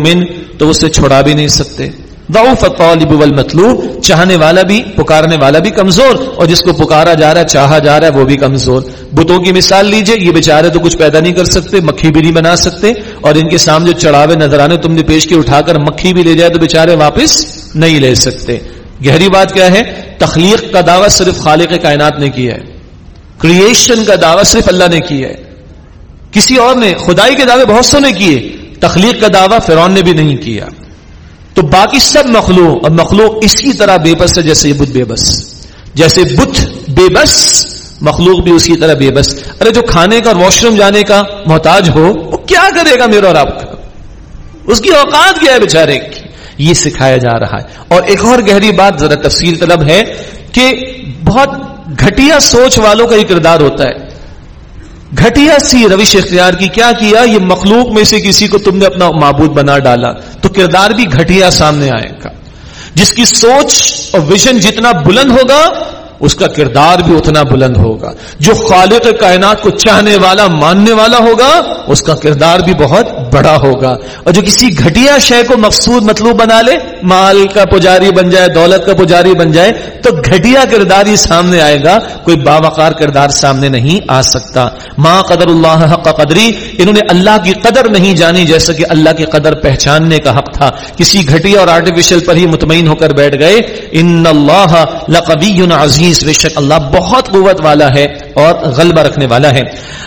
من، تو اسے چھڑا بھی نہیں سکتے۔ ضعف الطالب والمطلوب، چاہنے والا بھی، پکارنے والا بھی کمزور۔ اور جس کو پکارا جا رہا ہے، چاہا جا رہا ہے، وہ بھی کمزور۔ بتوں کی مثال لیجیے، یہ بیچارے تو کچھ پیدا نہیں کر سکتے، مکھی بھی نہیں بنا سکتے۔ اور ان کے سامنے جو چڑھاوے نظر آنے تم نے پیش کی اٹھا کر مکھی بھی لے جائے تو بیچارے واپس نہیں لے سکتے۔ گہری بات کیا ہے؟ تخلیق کا دعویٰ صرف خالق کائنات نے کیا ہے۔ کریشن کا دعویٰ صرف اللہ نے کیا ہے۔ کسی اور نے، خدائی کے دعوے بہت سو نے کیے۔ تخلیق کا دعویٰ فرون نے بھی نہیں کیا۔ تو باقی سب مخلوق، اور مخلوق اسی طرح بے بس ہے جیسے یہ بت بے بس۔ جیسے بت بے بس، مخلوق بھی اسی طرح بے بس۔ ارے جو کھانے کا واش روم جانے کا محتاج ہو، وہ کیا کرے گا میرا اور آپ کا اس کی اوقات کیا ہے بیچارے کی؟ یہ سکھایا جا رہا ہے۔ اور ایک اور گہری بات ذرا تفصیل طلب ہے کہ بہت گھٹیا سوچ والوں کا یہ کردار ہوتا ہے۔ گھٹیا سی روش اختیار کی کیا کیا؟ یہ مخلوق میں سے کسی کو تم نے اپنا معبود بنا ڈالا۔ تو کردار بھی گھٹیا سامنے آئے گا۔ جس کی سوچ اور ویژن جتنا بلند ہوگا، اس کا کردار بھی اتنا بلند ہوگا۔ جو خالق کائنات کو چاہنے والا، ماننے والا ہوگا، اس کا کردار بھی بہت بڑا ہوگا۔ اور جو کسی گھٹیا شے کو مقصود مطلوب بنا لے، مال کا پجاری بن جائے، دولت کا پجاری بن جائے، تو گھٹیا کردار ہی سامنے آئے گا۔ کوئی باوقار کردار سامنے نہیں آ سکتا۔ ماں قدر اللہ حق قدری انہوں نے اللہ کی قدر نہیں جانی جیسا کہ اللہ کی قدر پہچاننے کا حق تھا۔ کسی گھٹیا اور آرٹیفیشل پر ہی مطمئن ہو کر بیٹھ گئے۔ ان اللہ لقوی عزیز بے شک اللہ بہت قوت والا ہے اور غلبہ رکھنے والا ہے۔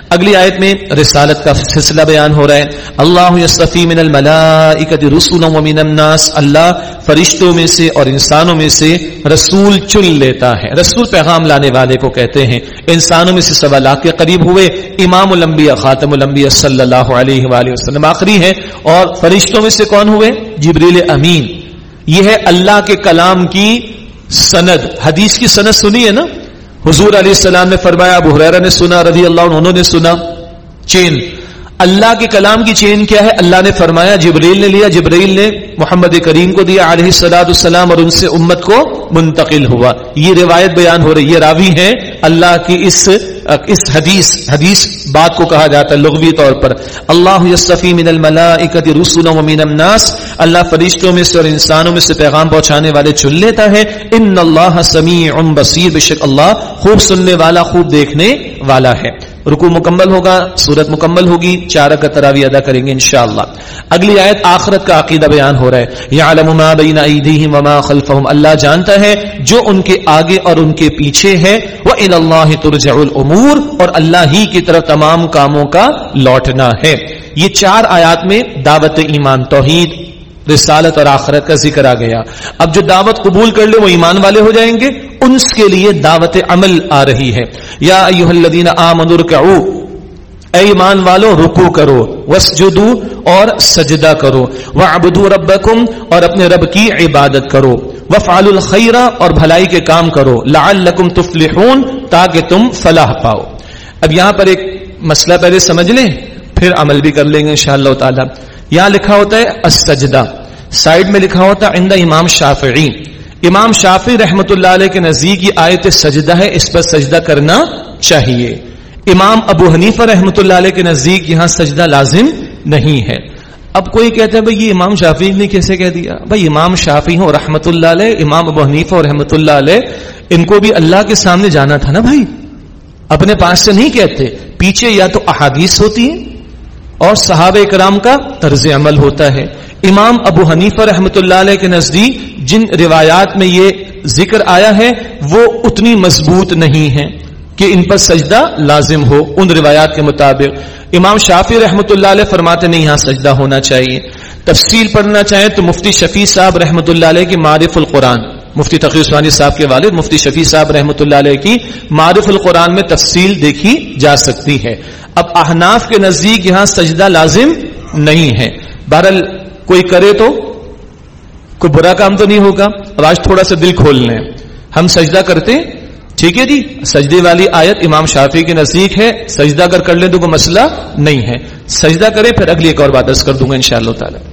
اگلی آیت میں رسالت کا سلسلہ بیان ہو رہا ہے۔ اللہ اللہ یصطفی من الملائکۃ رسولا ومن الناس اللہ فرشتوں میں سے اور انسانوں میں سے رسول چن لیتا ہے۔ رسول پیغام لانے والے کو کہتے ہیں، انسانوں میں سے سوا لاکھ کے قریب ہوئے۔ امام الانبیاء، خاتم الانبیاء صلی اللہ علیہ وآلہ وسلم آخری ہے اور فرشتوں میں سے کون ہوئے؟ جبریل امین۔ یہ ہے اللہ کے کلام کی سند۔ حدیث کی سند سنی ہے نا؟ حضور علیہ السلام نے فرمایا، ابو حریرہ نے سنا، رضی اللہ عنہ نے سنا۔ چین۔ اللہ کے کلام کی چین کیا ہے؟ اللہ نے فرمایا، جبریل نے لیا، جبریل نے محمد کریم کو دیا، علیہ السلاد السلام اور ان سے امت کو منتقل ہوا۔ یہ روایت بیان ہو رہی ہے راوی ہیں اللہ کی اس اس حدیث حدیث بات کو کہا جاتا ہے لغوی طور پر۔ اللہ یصفی من الملائکۃ رسلا ومن الناس۔ اللہ فرشتوں میں سے اور انسانوں میں سے پیغام پہنچانے والے چن لیتا ہے۔ ان اللہ سمیع بصیر بشک اللہ خوب سننے والا، خوب دیکھنے والا ہے۔ رکو مکمل ہوگا صورت مکمل ہوگی، چار کا تراوی ادا کریں گے انشاءاللہ۔ اگلی آیت آخرت کا عقیدہ بیان ہو رہا ہے۔ یعلم ما بین ایدیہم وما خلفہم۔ اللہ جانتا ہے جو ان کے آگے اور ان کے پیچھے ہے۔ وَإِلَى اللَّهِ تُرْجَعُ الْأُمُورِ۔ اور اللہ ہی کی طرف تمام تمام کاموں کا لوٹنا ہے۔ یہ چار آیات میں دعوت ایمان توحید، رسالت اور آخرت کا ذکر آ گیا۔ اب جو دعوت قبول کر لے، وہ ایمان والے ہو جائیں گے۔ ان کے لیے دعوت عمل آ رہی ہے۔ یا ایوہ الذین آمنوا رکعو اے ایمان والو رکو کرو وسجدو اور سجدہ کرو۔ وعبدو ربکم اور اپنے رب کی عبادت کرو۔ وفعلوا الخیر اور بھلائی کے کام کرو۔ لعلکم تفلحون، تاکہ تم فلاح پاؤ۔ اب یہاں پر ایک مسئلہ پہلے سمجھ لیں، پھر عمل بھی کر لیں گے انشاءاللہ تعالی۔ یہاں لکھا ہوتا ہے السجدہ، سائڈ میں لکھا ہوتا ہے عند امام شافعی۔ امام شافی رحمت اللہ علیہ کے نزدیک یہ آیت سجدہ ہے، اس پر سجدہ کرنا چاہیے۔ امام ابو حنیفہ رحمت اللہ علیہ کے نزدیک یہاں سجدہ لازم نہیں ہے۔ اب کوئی کہتا ہے، بھائی یہ امام شافی نے کیسے کہہ دیا؟ بھائی امام شافی ہوں رحمت اللہ علیہ، امام ابو حنیفہ اور رحمت اللہ علیہ، ان کو بھی اللہ کے سامنے جانا تھا نا بھائی؟ اپنے پاس سے نہیں کہتے۔ پیچھے یا تو احادیث ہوتی ہیں اور صحابہ کرام کا طرز عمل ہوتا ہے۔ امام ابو حنیفہ رحمت اللہ علیہ کے نزدیک جن روایات میں یہ ذکر آیا ہے، وہ اتنی مضبوط نہیں ہے کہ ان پر سجدہ لازم ہو۔ ان روایات کے مطابق امام شافی رحمت اللہ علیہ فرماتے نہیں یہاں سجدہ ہونا چاہیے۔ تفصیل پڑھنا چاہیں تو مفتی شفیع صاحب رحمت اللہ علیہ کی معرف القرآن۔ مفتی تقی عثمانی صاحب کے والد، مفتی شفیع صاحب رحمۃ اللہ علیہ کی معرف القرآن میں تفصیل دیکھی جا سکتی ہے۔ اب احناف کے نزدیک یہاں سجدہ لازم نہیں ہے۔ بہرحال کوئی کرے تو، کوئی برا کام تو نہیں ہوگا۔ اب آج تھوڑا سا دل کھول لیں۔ ہم سجدہ کرتے، ٹھیک ہے جی؟ سجدے والی آیت امام شافی کے نزدیک ہے۔ سجدہ اگر کر لیں تو کوئی مسئلہ نہیں ہے۔ سجدہ کریں پھر اگلی ایک اور بات کر دوں گا ان شاء اللہ تعالی۔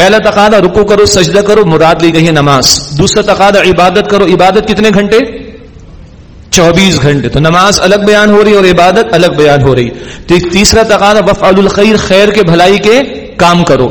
پہلا تقاضا رکو کرو، سجدہ کرو، مراد لی گئی ہے نماز. دوسرا تقاضا عبادت کرو، عبادت کتنے گھنٹے؟ چوبیس گھنٹے. تو نماز الگ بیان ہو رہی اور عبادت الگ بیان ہو رہی تو تیسرا تقاضا وف الخیر خیر کے بھلائی کے کام کرو.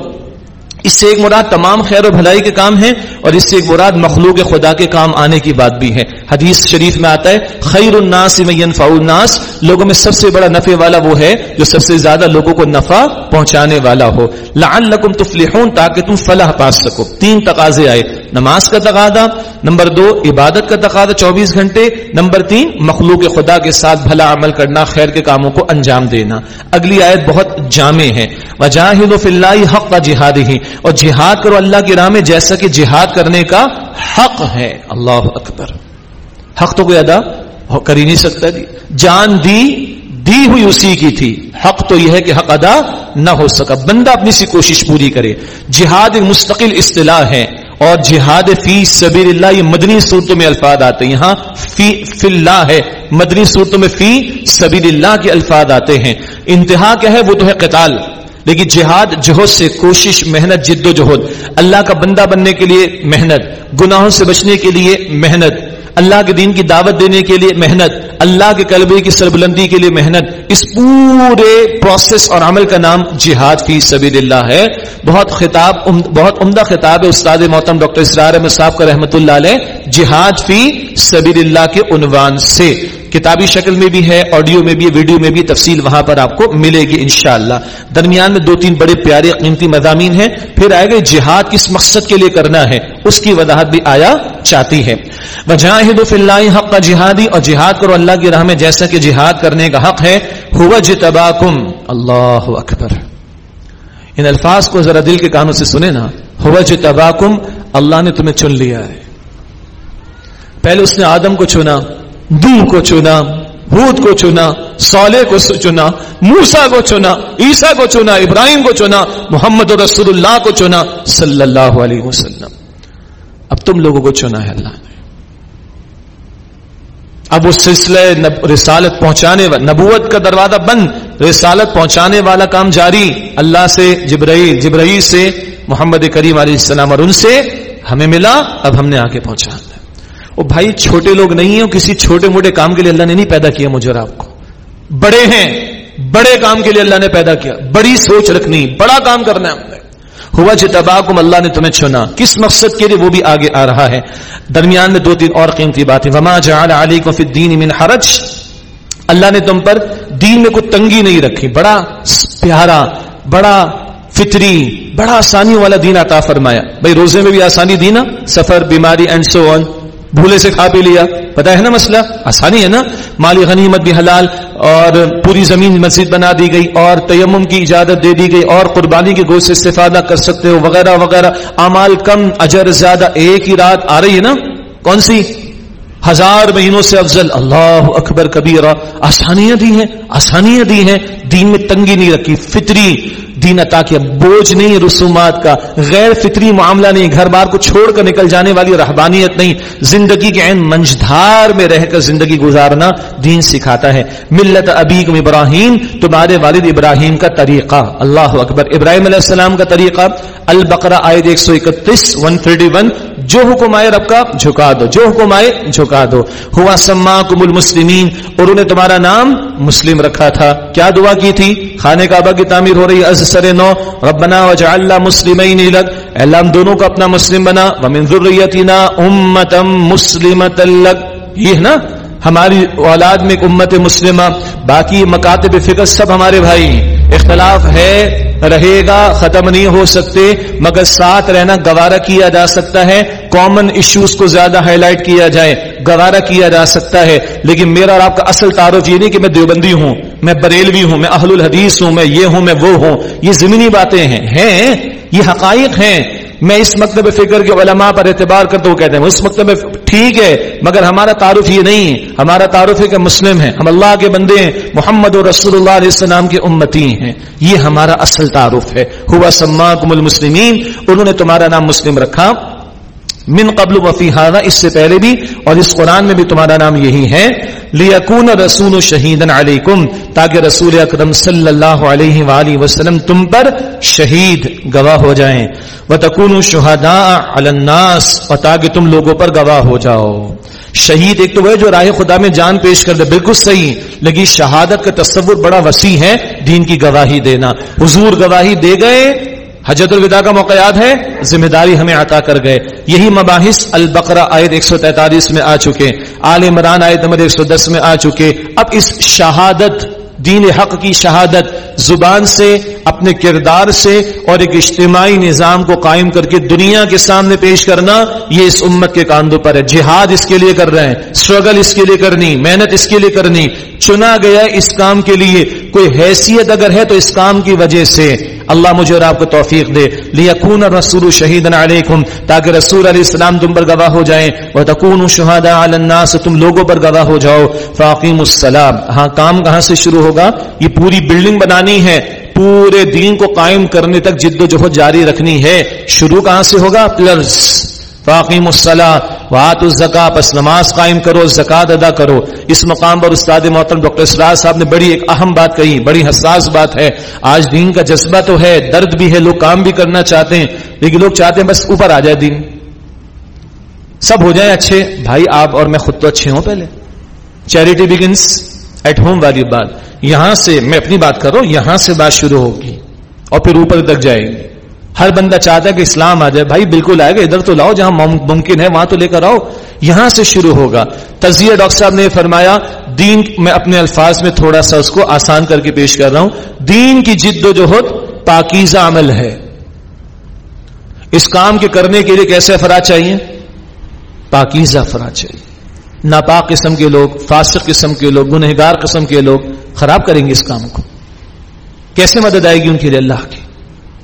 اس سے ایک مراد تمام خیر و بھلائی کے کام ہیں اور اس سے ایک مراد مخلوق خدا کے کام آنے کی بات بھی ہے۔ حدیث شریف میں آتا ہے، خیر الناس میں الناس۔ لوگوں میں سب سے بڑا نفع والا وہ ہے جو سب سے زیادہ لوگوں کو نفع پہنچانے والا ہو۔ لعلکم تفلحون تاکہ تم فلاح پا سکو۔ تین تقاضے آئے۔ نماز کا تقاضا نمبر دو، عبادت کا تقاضا چوبیس گھنٹے، نمبر تین، مخلوق خدا کے ساتھ بھلا عمل کرنا، خیر کے کاموں کو انجام دینا۔ اگلی آیت بہت جامع ہے۔ وجاہد فی اللہ حق کا جہاد ہی اور جہاد کرو اللہ کی راہ میں جیسا کہ جہاد کرنے کا حق ہے۔ اللہ اکبر۔ حق تو کوئی ادا کر ہی نہیں سکتا جی۔ جان دی دی ہوئی اسی کی تھی۔ حق تو یہ ہے کہ حق ادا نہ ہو سکا۔ بندہ اپنی سی کوشش پوری کرے۔ جہاد ایک مستقل اصطلاح ہے۔ اور جہاد فی سبیر اللہ یہ مدنی صورتوں میں الفاظ آتے ہیں۔ یہاں فی فی اللہ ہے، مدنی صورتوں میں فی سبیر اللہ کے الفاظ آتے ہیں۔ انتہا کیا ہے؟ وہ تو ہے قتال۔ لیکن جہاد، جہد سے کوشش، محنت، جد و جہد۔ اللہ کا بندہ بننے کے لیے محنت، گناہوں سے بچنے کے لیے محنت۔ اللہ کے دین کی دعوت دینے کے لیے محنت، اللہ کے قلبے کی سربلندی کے لیے محنت، اس پورے پروسیس اور عمل کا نام جہاد فی سبیل اللہ ہے۔ بہت خطاب، بہت عمدہ خطاب ہے استاد محتم ڈاکٹر اسرار احمد صاحب کا رحمۃ اللہ علیہ، جہاد فی سبیل اللہ کے عنوان سے۔ کتابی شکل میں بھی ہے آڈیو میں بھی ویڈیو میں بھی تفصیل وہاں پر آپ کو ملے گی انشاءاللہ۔ درمیان میں دو تین بڑے پیارے قیمتی مضامین ہیں، پھر آئے گا جہاد کس مقصد کے لیے کرنا ہے، اس کی وضاحت بھی آیا چاہتی ہے۔ وجاہد فی اللہ حق کا جہادی اور جہاد کرو اللہ کی راہ میں جیسا کہ جہاد کرنے کا حق ہے۔ ہوا جتباکم اللہ اکبر۔ ان الفاظ کو ذرا دل کے کانوں سے سنے نا۔ ہوا جتباکم اللہ نے تمہیں چن لیا ہے۔ پہلے اس نے آدم کو چنا۔ دو کو چنا، ہود کو چنا سولے کو چنا موسا کو چنا عیسا کو چنا، ابراہیم کو چنا، محمد رسول اللہ کو چنا، صلی اللہ علیہ وسلم۔ اب تم لوگوں کو چنا ہے اللہ نے۔ اب اس سلسلے رسالت پہنچانے والا نبوت کا دروازہ بند، رسالت پہنچانے والا کام جاری۔ اللہ سے جبرئی جبرئی سے، محمد کریم علیہ السلام اور ان سے ہمیں ملا، اب ہم نے آگے پہنچا۔ وہ بھائی چھوٹے لوگ نہیں ہیں کسی چھوٹے موٹے کام کے لیے اللہ نے نہیں پیدا کیا مجھے آپ کو۔ بڑے ہیں، بڑے کام کے لیے اللہ نے پیدا کیا۔ بڑی سوچ رکھنی، بڑا کام کرنا ہے ہم نے۔ ہوا جی جتباکم اللہ نے تمہیں چنا۔ کس مقصد کے لیے وہ بھی آگے آ رہا ہے؟ درمیان میں دو تین اور قیمتی باتیں۔ وما جعل علیکم فی الدین من حرج۔ اللہ نے تم پر دین میں کوئی تنگی نہیں رکھی۔ بڑا پیارا، بڑا فطری، بڑا آسانی والا دین عطا فرمایا۔ بھائی روزے میں بھی آسانی دینا، سفر، بیماری اینڈ سو آن بھولے سے کھا پی لیا۔ پتا ہے نا مسئلہ؟ آسانی ہے نا؟ مالی غنیمت بھی حلال اور پوری زمین مسجد بنا دی گئی اور تیمم کی اجازت دے دی گئی اور قربانی کے گوشت سے استفادہ کر سکتے ہو، وغیرہ وغیرہ۔ امال کم، اجر زیادہ، ایک ہی رات آ رہی ہے نا؟ کون سی؟ ہزار مہینوں سے افضل اللہ اکبر کبیرہ، آسانیاں دی ہیں، آسانیاں دی ہیں۔ دین میں تنگی نہیں رکھی، فطری دین عطا کیا۔ بوجھ نہیں رسومات کا، غیر فطری معاملہ نہیں۔ گھر بار کو چھوڑ کر نکل جانے والی رہبانیت نہیں۔ زندگی کے عین منجھار میں رہ کر زندگی گزارنا دین سکھاتا ہے۔ ملت ابیکم ابراہیم، تمہارے والد ابراہیم کا طریقہ۔ اللہ اکبر۔ ابراہیم علیہ السلام کا طریقہ۔ البقرہ ون 131 131 جو حکم آئے رب کا، جھکا دو۔ جو حکم آئے، جھکا دو۔ ہوا سما کم المسلمین۔ اور انہیں تمہارا نام مسلم رکھا تھا۔ کیا دعا کی تھی؟ خانے کعبہ کی تعمیر ہو رہی از سر نو۔ ربنا وجعلنا مسلمین لک۔ اللہ، ہم دونوں کو اپنا مسلم بنا۔ ومن ذریتنا امتا مسلمتا لک۔ یہ ہے نا؟ ہماری اولاد میں ایک امت مسلمہ، باقی مکاتب فکر سب ہمارے بھائی اختلاف ہے، رہے گا، ختم نہیں ہو سکتے، مگر ساتھ رہنا گوارا کیا جا سکتا ہے۔ کامن ایشوز کو زیادہ ہائی لائٹ کیا جائے گوارا کیا جا سکتا ہے۔ لیکن میرا اور آپ کا اصل تعارف یہ نہیں کہ میں دیوبندی ہوں، میں بریلوی ہوں، میں اہل الحدیث ہوں، میں یہ ہوں، میں وہ ہوں۔ یہ زمینی باتیں ہیں ہیں، یہ حقائق ہیں۔ میں اس مکتب فکر کے علماء پر اعتبار کرتا ہوں کہتے ہیں، اس مکتب ٹھیک ہے، مگر ہمارا تعارف یہ نہیں ہے۔ ہمارا تعارف ہے کہ مسلم ہے ہم اللہ کے بندے ہیں، محمد و رسول اللہ علیہ السلام کی امتی ہیں۔ یہ ہمارا اصل تعارف ہے۔ ہوا سماکم المسلمین، انہوں نے تمہارا نام مسلم رکھا۔ من قبل وفی ہاضا اس سے پہلے بھی، اور اس قرآن میں بھی تمہارا نام یہی ہے، لیکون رسول شہیدن علیکم، تاکہ رسول اکرم صلی اللہ علیہ وآلہ وسلم تم پر شہید گواہ ہو جائیں۔ وتکون شہداء علی الناس، اور تاکہ تم لوگوں پر گواہ ہو جاؤ۔ شہید ایک تو وہ جو راہ خدا میں جان پیش کر دے، بالکل صحیح، لیکن شہادت کا تصور بڑا وسیع ہے، دین کی گواہی دینا۔ حضور گواہی دے گئے حجت الوداع کا موقع یاد ہے؟ ذمہ داری ہمیں عطا کر گئے۔ یہی مباحث البقرہ آیت 143 میں آ چکے۔ آل عمران آیت نمبر 110 میں آ چکے۔ اب اس شہادت، دین حق کی شہادت زبان سے، اپنے کردار سے اور ایک اجتماعی نظام کو قائم کر کے دنیا کے سامنے پیش کرنا، یہ اس امت کے کاندوں پر ہے۔ جہاد اس کے لیے کر رہے ہیں اسٹرگل اس کے لیے کرنی، محنت اس کے لیے کرنی۔ چنا گیا اس کام کے لیے۔ کوئی حیثیت اگر ہے تو اس کام کی وجہ سے۔ اللہ مجھے اور آپ کو توفیق دے۔ لیکون رسول شہید علیکم تاکہ رسول علیہ السلام تم پر گواہ ہو جائیں۔ وہ تکون شہادا الناس، تم لوگوں پر گواہ ہو جاؤ۔ فاقیم السلام۔ ہاں کام کہاں سے شروع ہوگا؟ یہ پوری بلڈنگ بنانی ہے۔ پورے دین کو قائم کرنے تک جد و جہد جاری رکھنی ہے۔ شروع کہاں سے ہوگا؟ پلرز فاقیم الصلاح وات الزکا پس نماز قائم کرو زکات ادا کرو۔ اس مقام پر استاد محترم ڈاکٹر اسراج صاحب نے بڑی ایک اہم بات کہی، بڑی حساس بات ہے۔ آج دین کا جذبہ تو ہے، درد بھی ہے، لوگ کام بھی کرنا چاہتے ہیں، لیکن لوگ چاہتے ہیں بس اوپر آ جائے دین۔ سب ہو جائیں اچھے۔ بھائی آپ اور میں خود تو اچھے ہوں پہلے۔ چیریٹی بگنس ایٹ ہوم والی بات۔ یہاں سے میں اپنی بات کر رہا ہوں، یہاں سے بات شروع ہوگی اور پھر اوپر تک جائے گی۔ ہر بندہ چاہتا ہے کہ اسلام آ جائے۔ بھائی بالکل آئے گا، ادھر تو لاؤ، جہاں ممکن ہے وہاں تو لے کر آؤ۔ یہاں سے شروع ہوگا۔ تجزیہ ڈاکٹر صاحب نے فرمایا، دین میں اپنے الفاظ میں تھوڑا سا اس کو آسان کر کے پیش کر رہا ہوں۔ دین کی جد و جہد پاکیزہ عمل ہے۔ اس کام کے کرنے کے لیے کیسے افراد چاہیے؟ پاکیزہ افراد چاہیے۔ ناپاک قسم کے لوگ، فاسق قسم کے لوگ، گنہگار قسم کے لوگ خراب کریں گے اس کام کو۔ کیسے مدد آئے گی ان کے لیے؟ اللہ کی۔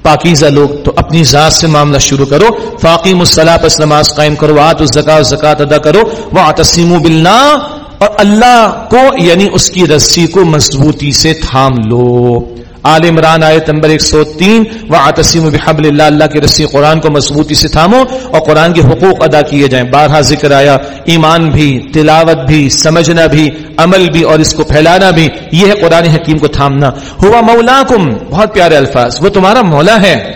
پاکیزہ لوگ، تو اپنی ذات سے معاملہ شروع کرو۔ فاقی الصلاح پس نماز قائم کرو۔ آت الزکا زکات ادا کرو۔ وہ آتسیم باللہ اور اللہ کو یعنی اس کی رسی کو مضبوطی سے تھام لو۔ آل عمران آیت نمبر 103 وعتصم بحبل اللہ اللہ کی رسی قرآن کو مضبوطی سے تھامو اور قرآن کے حقوق ادا کیے جائیں۔ بارہا ذکر آیا، ایمان بھی، تلاوت بھی، سمجھنا بھی، عمل بھی اور اس کو پھیلانا بھی، یہ ہے قرآن حکیم کو تھامنا۔ ہوا مولاکم، بہت پیارے الفاظ، وہ تمہارا مولا ہے۔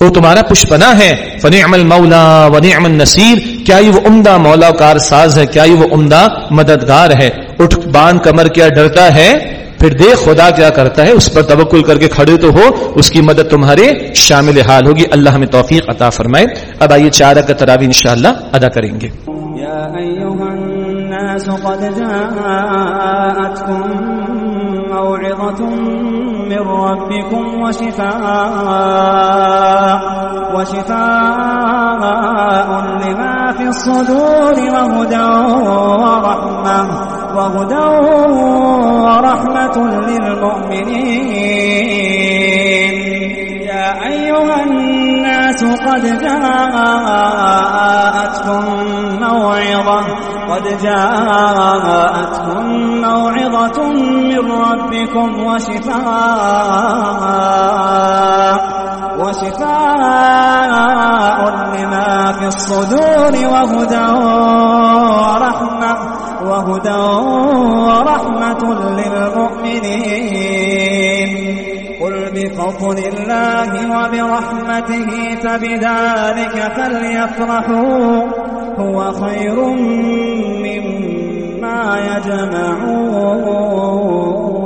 وہ تمہارا پشپنا ہے۔ فنعم المولا ونعم النصیر کیا یہ وہ عمدہ مولا کار ساز ہے، کیا یہ وہ عمدہ مددگار ہے۔ اٹھ بان کمر، کیا ڈرتا ہے؟ پھر دیکھ خدا کیا کرتا ہے، اس پر توکل کر کے کھڑے تو ہو، اس کی مدد تمہارے شامل حال ہوگی۔ اللہ ہمیں توفیق عطا فرمائے۔ اب آئیے چار کا تراوی انشاءاللہ ادا کریں گے۔ الناس قد جاءتكم موعظة من ربكم وشفاء وشفاء لما في الصدور وهدى ورحمة وهدى ورحمة للمؤمنين يا أيها الناس قد جاءتكم موعظة قد جاءتكم موعظة من ربكم وشفاء وشفاء لما في الصدور وهدى ورحمة وهدى ورحمة للمؤمنين. قل بفضل الله وبرحمته فبذلك فليفرحوا. هو خير مما يجمعون.